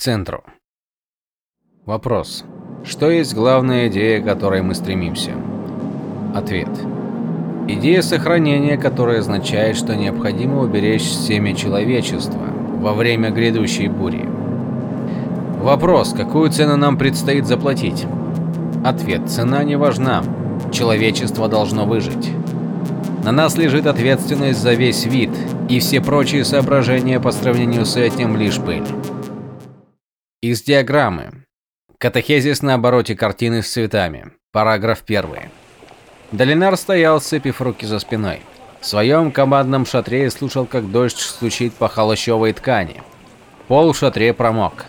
центру. Вопрос. Что есть главная идея, к которой мы стремимся? Ответ. Идея сохранения, которая означает, что необходимо уберечь семя человечества во время грядущей бури. Вопрос, какую цену нам предстоит заплатить? Ответ, цена не важна. Человечество должно выжить. На нас лежит ответственность за весь вид, и все прочие соображения по сравнению с этим лишь пыль. Из диаграммы. Катехезис на обороте картины с цветами. Параграф 1. Долинар стоял, сцепив руки за спиной. В своем командном шатре слушал, как дождь стучит по холощевой ткани. Пол в шатре промок.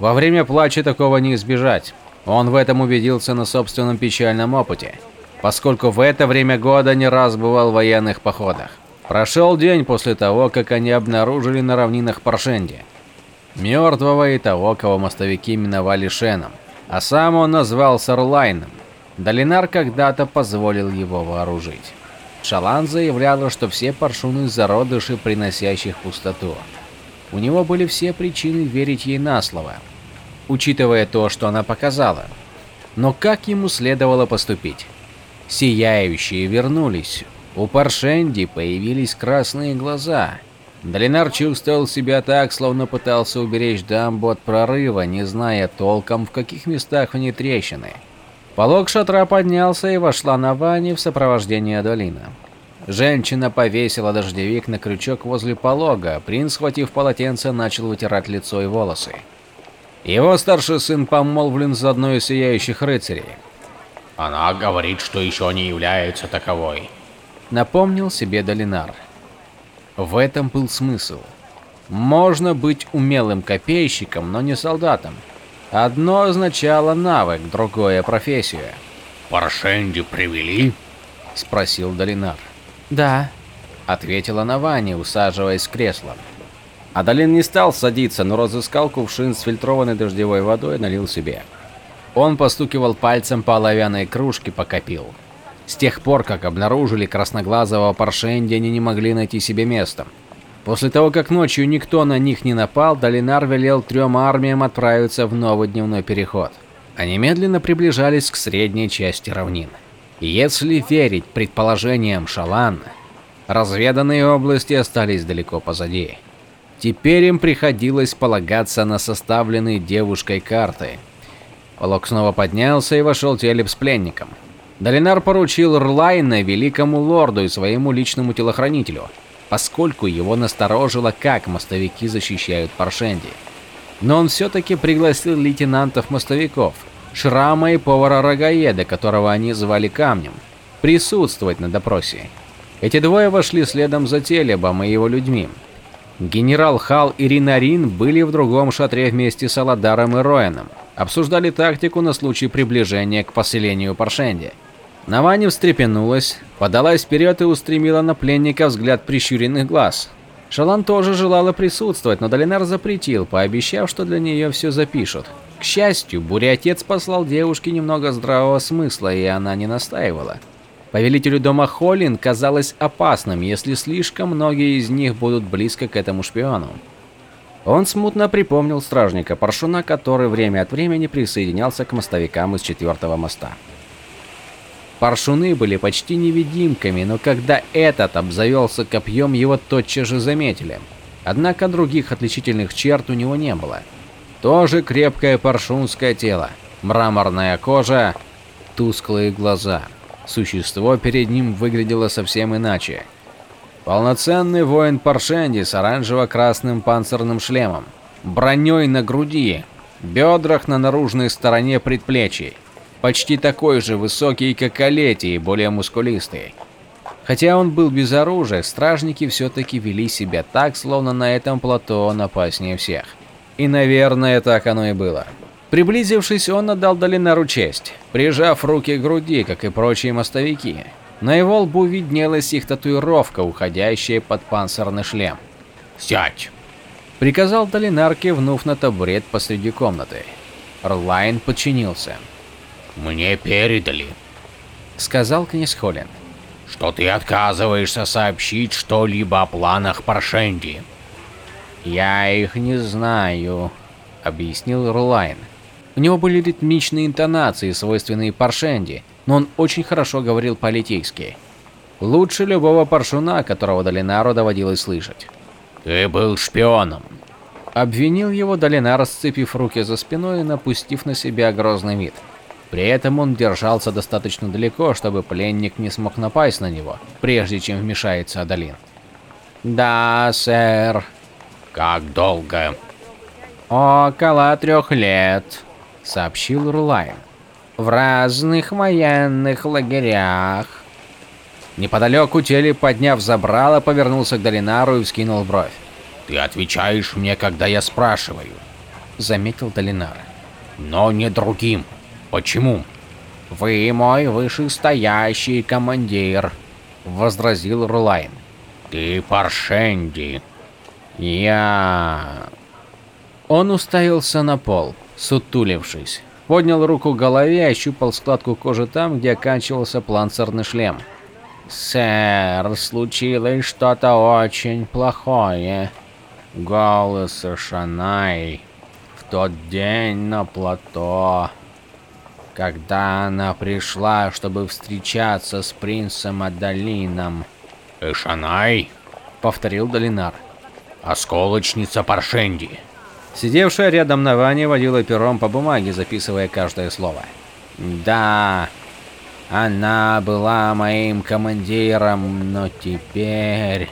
Во время плача такого не избежать. Он в этом убедился на собственном печальном опыте, поскольку в это время года не раз бывал в военных походах. Прошел день после того, как они обнаружили на равнинах Паршенди мертвого и того, кого мостовики миновали Шеном, а сам он назвался Рлайном. Долинар когда-то позволил его вооружить. Шалан заявляла, что все паршуны зародыши, приносящих пустоту. У него были все причины верить ей на слово, учитывая то, что она показала. Но как ему следовало поступить? Сияющие вернулись. У Паршенди появились красные глаза. Долинар чувствовал себя так, словно пытался уберечь дамбу от прорыва, не зная толком, в каких местах в ней трещины. Полог шатра поднялся и вошла на Вани в сопровождении Долина. Женщина повесила дождевик на крючок возле полога, принц, схватив полотенце, начал вытирать лицо и волосы. Его старший сын помолвлен с одной из сияющих рыцарей. Она говорит, что еще не является таковой. Напомнил себе Долинар. В этом был смысл. Можно быть умелым копейщиком, но не солдатом. Одно означало навык, другое профессию. Паршенди привели? спросил Долинар. Да, ответила Навани, усаживаясь в кресло. Адалин не стал садиться, но разыскал кувшин с фильтрованной дождевой водой и налил себе. Он постукивал пальцем по оловянной кружке, пока пил. С тех пор, как обнаружили красноглазого Паршенди, они не могли найти себе места. После того, как ночью никто на них не напал, Долинар велел трем армиям отправиться в новый дневной переход. Они медленно приближались к средней части равнин. Если верить предположениям Шалана, разведанные области остались далеко позади. Теперь им приходилось полагаться на составленные девушкой карты. Полок снова поднялся и вошел Телеп с пленником. Долинар поручил Рлайна великому лорду и своему личному телохранителю, поскольку его насторожило, как мостовики защищают Паршенди. Но он все-таки пригласил лейтенантов-мостовиков, Шрама и повара Рогаеда, которого они звали Камнем, присутствовать на допросе. Эти двое вошли следом за Телебом и его людьми. Генерал Хал и Ринарин были в другом шатре вместе с Аладаром и Роэном, обсуждали тактику на случай приближения к поселению Паршенди. Навани встрепенулась, подалась вперед и устремила на пленника взгляд прищуренных глаз. Шалан тоже желала присутствовать, но Долинар запретил, пообещав, что для нее все запишут. К счастью, буря-отец послал девушке немного здравого смысла, и она не настаивала. Повелителю дома Холлин казалось опасным, если слишком многие из них будут близко к этому шпиону. Он смутно припомнил стражника Паршуна, который время от времени присоединялся к мостовикам из четвертого моста. Паршуны были почти невидимками, но когда этот обзавелся копьем, его тотчас же заметили. Однако других отличительных черт у него не было. Тоже крепкое паршунское тело, мраморная кожа, тусклые глаза. Существо перед ним выглядело совсем иначе. Полноценный воин Паршенди с оранжево-красным панцирным шлемом, броней на груди, бедрах на наружной стороне предплечий почти такой же высокий, как Олети, и более мускулистый. Хотя он был без оружия, стражники все-таки вели себя так, словно на этом плато он опаснее всех. И, наверное, так оно и было. Приблизившись, он отдал Долинару честь, прижав руки к груди, как и прочие мостовики. На его лбу виднелась их татуировка, уходящая под панцирный шлем. «Сядь!» — приказал Долинар, кивнув на табурет посреди комнаты. Рлайн подчинился. «Мне передали», — сказал князь Холлин, — «что ты отказываешься сообщить что-либо о планах Паршенди». «Я их не знаю», — объяснил Рулайн. У него были ритмичные интонации, свойственные Паршенди, но он очень хорошо говорил по-литейски. Лучше любого паршуна, которого Долинару доводилось слышать. Ты был шпионом. Обвинил его Долинар, сцепив руки за спиной и напустив на себя грозный вид. При этом он держался достаточно далеко, чтобы пленник не смог напасть на него, прежде чем вмешается Адалин. «Да, сэр». Как долго? «Около трех лет», — сообщил Рулайн. «В разных военных лагерях». Неподалеку Теле, подняв забрало, повернулся к Долинару и вскинул бровь. Ты отвечаешь мне, когда я спрашиваю. Заметил Долинар. Но не другим. Почему? Вы мой вышестоящий командир, возразил Рулайн. Ты Паршенди. Я... Он уставился на пол, сутулившись. Поднял руку к голове и ощупал складку кожи там, где оканчивался планцерный шлем. «Сэр, случилось что-то очень плохое». Голос Шанай в тот день на плато, когда она пришла, чтобы встречаться с принцем Адалином. Эшанай? Повторил Долинар. Осколочница Паршенди. Сидевшая рядом на ванне водила пером по бумаге, записывая каждое слово. Да, она была моим командиром, но теперь...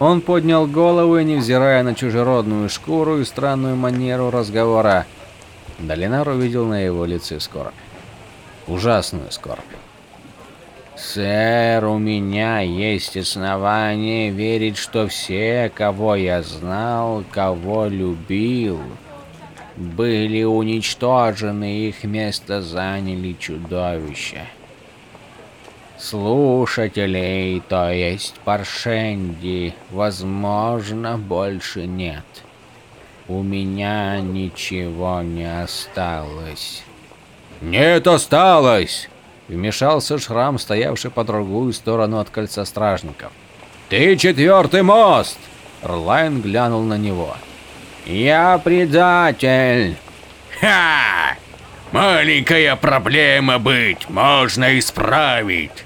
Он поднял голову и, невзирая на чужеродную шкуру и странную манеру разговора, Долинар увидел на его лице скорбь. Ужасную скорбь. «Сэр, у меня есть основания верить, что все, кого я знал, кого любил, были уничтожены, их место заняли чудовища слушателей, то есть Паршенди, возможно, больше нет. У меня ничего не осталось. Нет, осталось! Вмешался Шрам, стоявший по другую сторону от кольца стражников. Ты четвертый мост! Рлайн глянул на него. Я предатель! Ха! Маленькая проблема быть, можно исправить.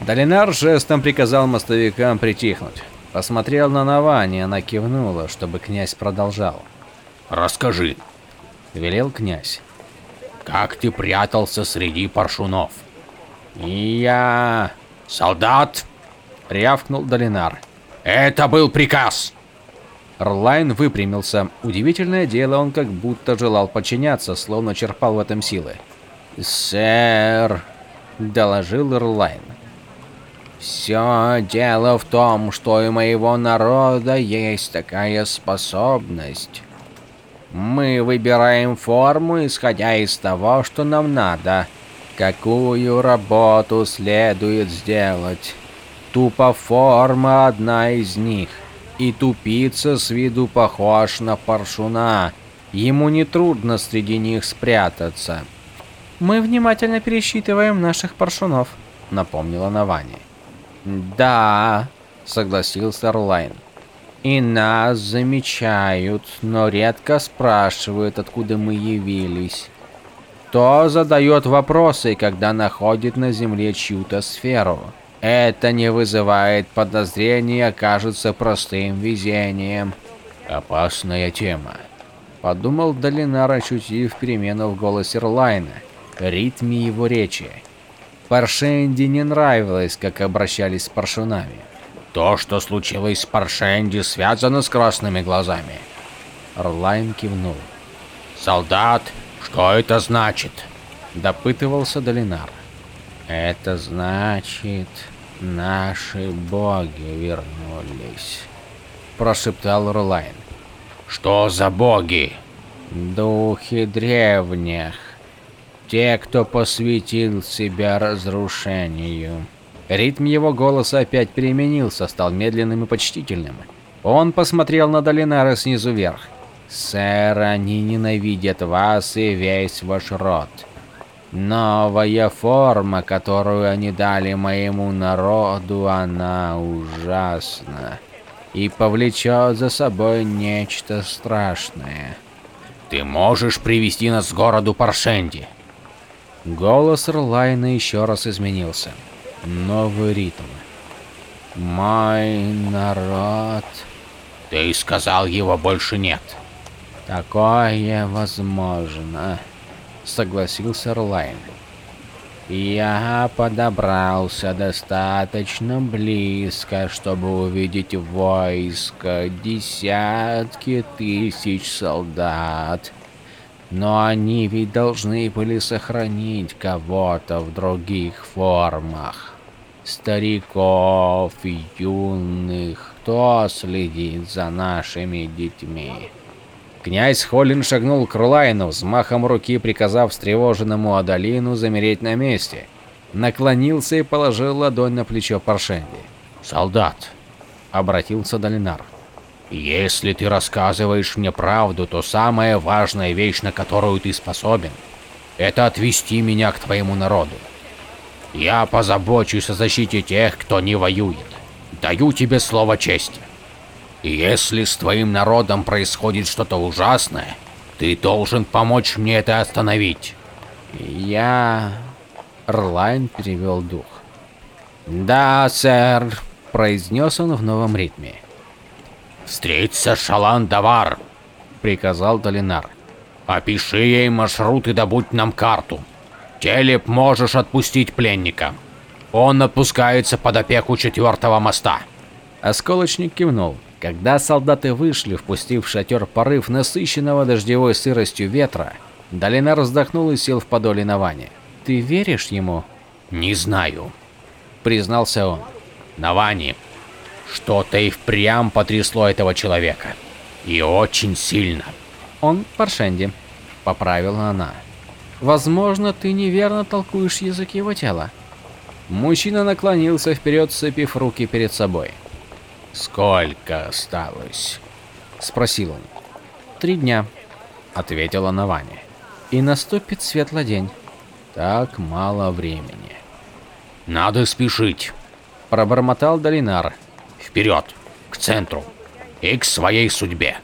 Долинар жестом приказал мостовикам притихнуть. Посмотрел на Навани, она кивнула, чтобы князь продолжал. «Расскажи», — велел князь. «Как ты прятался среди паршунов?» «Я...» «Солдат!» — рявкнул Долинар. «Это был приказ!» Рлайн выпрямился. Удивительное дело, он как будто желал подчиняться, словно черпал в этом силы. «Сэр», — доложил Рлайн. Все дело в том, что у моего народа есть такая способность. Мы выбираем форму, исходя из того, что нам надо. Какую работу следует сделать. Тупо форма одна из них. И тупица с виду похож на паршуна. Ему не трудно среди них спрятаться. Мы внимательно пересчитываем наших паршунов, напомнила Навани. Да, согласился Орлайн. И нас замечают, но редко спрашивают, откуда мы явились. То задает вопросы, когда находит на земле чью-то сферу. Это не вызывает подозрений, а кажется простым везением. Опасная тема. Подумал Долинар, ощутив перемену в голосе Рлайна, ритме его речи. Паршенди не нравилось, как обращались с паршунами. То, что случилось с Паршенди, связано с красными глазами. Орлайн кивнул. Солдат, что это значит? Допытывался Долинар. Это значит, наши боги вернулись. Прошептал Орлайн. Что за боги? Духи древних те, кто посвятил себя разрушению. Ритм его голоса опять переменился, стал медленным и почтительным. Он посмотрел на Долинара снизу вверх. «Сэр, они ненавидят вас и весь ваш род. Новая форма, которую они дали моему народу, она ужасна и повлечет за собой нечто страшное». Ты можешь привести нас к городу Паршенди? Голос Рлайна еще раз изменился. Новый ритм. Мой народ... Ты сказал, его больше нет. Такое возможно, согласился Рлайн. Я подобрался достаточно близко, чтобы увидеть войско, десятки тысяч солдат. Но они ведь должны были сохранить кого-то в других формах. Стариков, юных, кто следит за нашими детьми? Князь Холлин шагнул к Рулайну, взмахом руки приказав встревоженному Адалину замереть на месте. Наклонился и положил ладонь на плечо Паршенди. «Солдат», — обратился Долинар. «Если ты рассказываешь мне правду, то самая важная вещь, на которую ты способен, это отвести меня к твоему народу. Я позабочусь о защите тех, кто не воюет. Даю тебе слово чести. Если с твоим народом происходит что-то ужасное, ты должен помочь мне это остановить. Я... Рлайн перевел дух. Да, сэр, произнес он в новом ритме. Встреться с Шалан-Давар, приказал Долинар. Опиши ей маршрут и добудь нам карту. Телеп можешь отпустить пленника. Он отпускается под опеку четвертого моста. Осколочник кивнул. Когда солдаты вышли, впустив в шатер порыв насыщенного дождевой сыростью ветра, Долинар вздохнул и сел в подоле на ване. «Ты веришь ему?» «Не знаю», — признался он. «Навани, что-то и впрямь потрясло этого человека. И очень сильно». «Он Паршенди», — поправила она. Возможно, ты неверно толкуешь язык его тела. Мужчина наклонился вперед, сцепив руки перед собой. «Сколько осталось?» – спросил он. «Три дня», – ответила Навани. «И наступит светлый день. Так мало времени». «Надо спешить», – пробормотал Долинар. «Вперед, к центру и к своей судьбе».